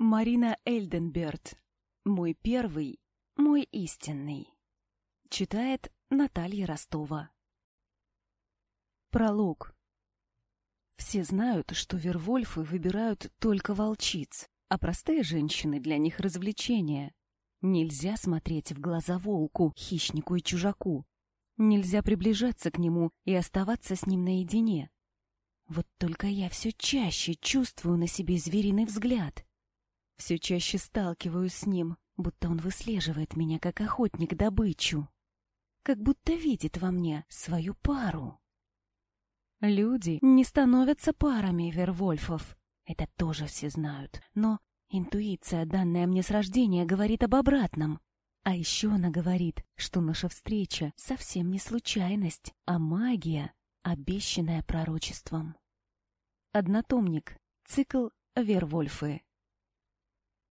Марина Эльденберт. Мой первый, мой истинный. Читает Наталья Ростова. Пролог. Все знают, что вервольфы выбирают только волчиц, а простые женщины для них развлечения. Нельзя смотреть в глаза волку, хищнику и чужаку. Нельзя приближаться к нему и оставаться с ним наедине. Вот только я все чаще чувствую на себе звериный взгляд. Все чаще сталкиваюсь с ним, будто он выслеживает меня, как охотник добычу. Как будто видит во мне свою пару. Люди не становятся парами вервольфов. Это тоже все знают. Но интуиция, данная мне с рождения, говорит об обратном. А еще она говорит, что наша встреча совсем не случайность, а магия, обещанная пророчеством. Однотомник. Цикл Вервольфы.